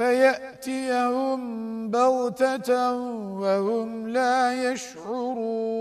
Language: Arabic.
فيأتيهم بغتة وهم لا يشعرون.